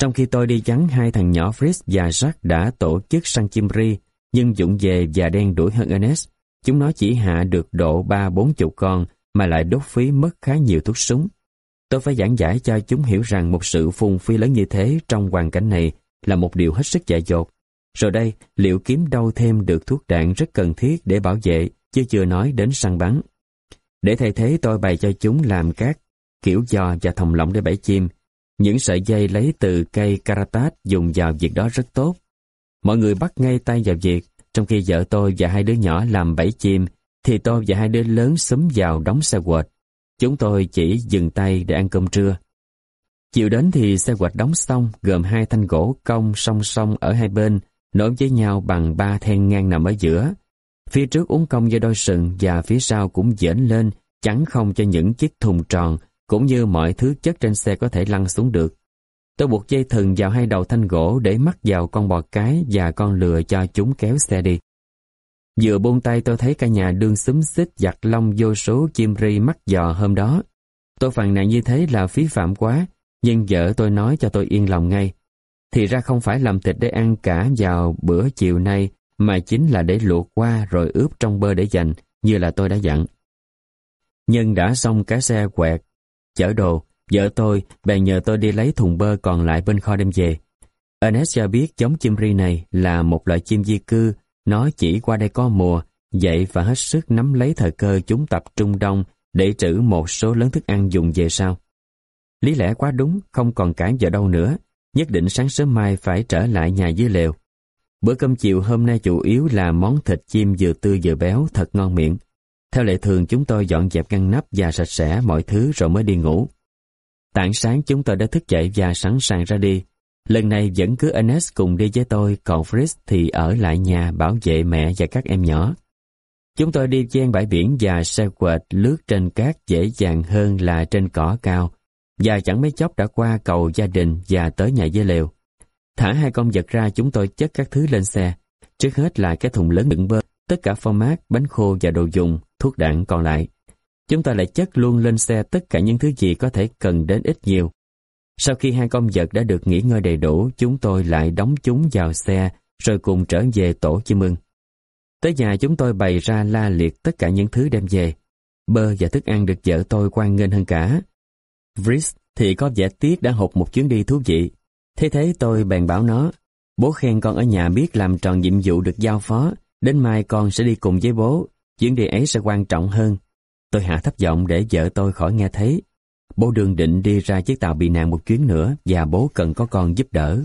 Trong khi tôi đi vắng hai thằng nhỏ Fritz và Jack đã tổ chức săn chim ri, nhưng dụng về và đen đuổi hơn Ernest. Chúng nó chỉ hạ được độ ba bốn chục con mà lại đốt phí mất khá nhiều thuốc súng. Tôi phải giảng giải cho chúng hiểu rằng một sự phung phí lớn như thế trong hoàn cảnh này là một điều hết sức dại dột. Rồi đây, liệu kiếm đâu thêm được thuốc đạn rất cần thiết để bảo vệ, chứ chưa nói đến săn bắn. Để thay thế tôi bày cho chúng làm các kiểu giò và thòng lọng để bẫy chim. Những sợi dây lấy từ cây caratat dùng vào việc đó rất tốt. Mọi người bắt ngay tay vào việc, trong khi vợ tôi và hai đứa nhỏ làm bẫy chim, thì tôi và hai đứa lớn xúm vào đóng xe quệt. Chúng tôi chỉ dừng tay để ăn cơm trưa. Chiều đến thì xe quệt đóng xong, gồm hai thanh gỗ cong song song ở hai bên, nối với nhau bằng ba then ngang nằm ở giữa. Phía trước uốn cong do đôi sừng và phía sau cũng dễn lên, chắn không cho những chiếc thùng tròn, cũng như mọi thứ chất trên xe có thể lăn xuống được. Tôi buộc dây thừng vào hai đầu thanh gỗ để mắc vào con bò cái và con lừa cho chúng kéo xe đi. Vừa buông tay tôi thấy cả nhà đương xúm xích giặt lông vô số chim ri mắc giò hôm đó. Tôi phàn nàn như thế là phí phạm quá, nhưng vợ tôi nói cho tôi yên lòng ngay. Thì ra không phải làm thịt để ăn cả vào bữa chiều nay, mà chính là để luộc qua rồi ướp trong bơ để dành, như là tôi đã dặn. Nhân đã xong cái xe quẹt, chở đồ, vợ tôi bèn nhờ tôi đi lấy thùng bơ còn lại bên kho đem về. Ernest cho biết giống chim ri này là một loại chim di cư, nó chỉ qua đây có mùa, vậy và hết sức nắm lấy thời cơ chúng tập trung đông để trữ một số lớn thức ăn dùng về sau. Lý lẽ quá đúng, không còn cãi giờ đâu nữa, nhất định sáng sớm mai phải trở lại nhà dưới lều. Bữa cơm chiều hôm nay chủ yếu là món thịt chim vừa tươi vừa béo, thật ngon miệng. Theo lệ thường chúng tôi dọn dẹp ngăn nắp và sạch sẽ mọi thứ rồi mới đi ngủ. Tảng sáng chúng tôi đã thức dậy và sẵn sàng ra đi. Lần này vẫn cứ Ernest cùng đi với tôi, còn Fritz thì ở lại nhà bảo vệ mẹ và các em nhỏ. Chúng tôi đi trên bãi biển và xe quệt lướt trên cát dễ dàng hơn là trên cỏ cao, và chẳng mấy chốc đã qua cầu gia đình và tới nhà dê lều. Thả hai con vật ra chúng tôi chất các thứ lên xe. Trước hết là cái thùng lớn đựng bơ, tất cả format, bánh khô và đồ dùng, thuốc đạn còn lại. Chúng ta lại chất luôn lên xe tất cả những thứ gì có thể cần đến ít nhiều. Sau khi hai con vật đã được nghỉ ngơi đầy đủ, chúng tôi lại đóng chúng vào xe rồi cùng trở về tổ chim ưng. Tới nhà chúng tôi bày ra la liệt tất cả những thứ đem về. Bơ và thức ăn được vợ tôi quan nghênh hơn cả. Vris thì có vẻ tiếc đã hụt một chuyến đi thú vị. Thế thế tôi bèn bảo nó, bố khen con ở nhà biết làm tròn nhiệm vụ được giao phó, đến mai con sẽ đi cùng với bố, chuyến đi ấy sẽ quan trọng hơn. Tôi hạ thấp giọng để vợ tôi khỏi nghe thấy. Bố đường định đi ra chiếc tàu bị nạn một chuyến nữa và bố cần có con giúp đỡ.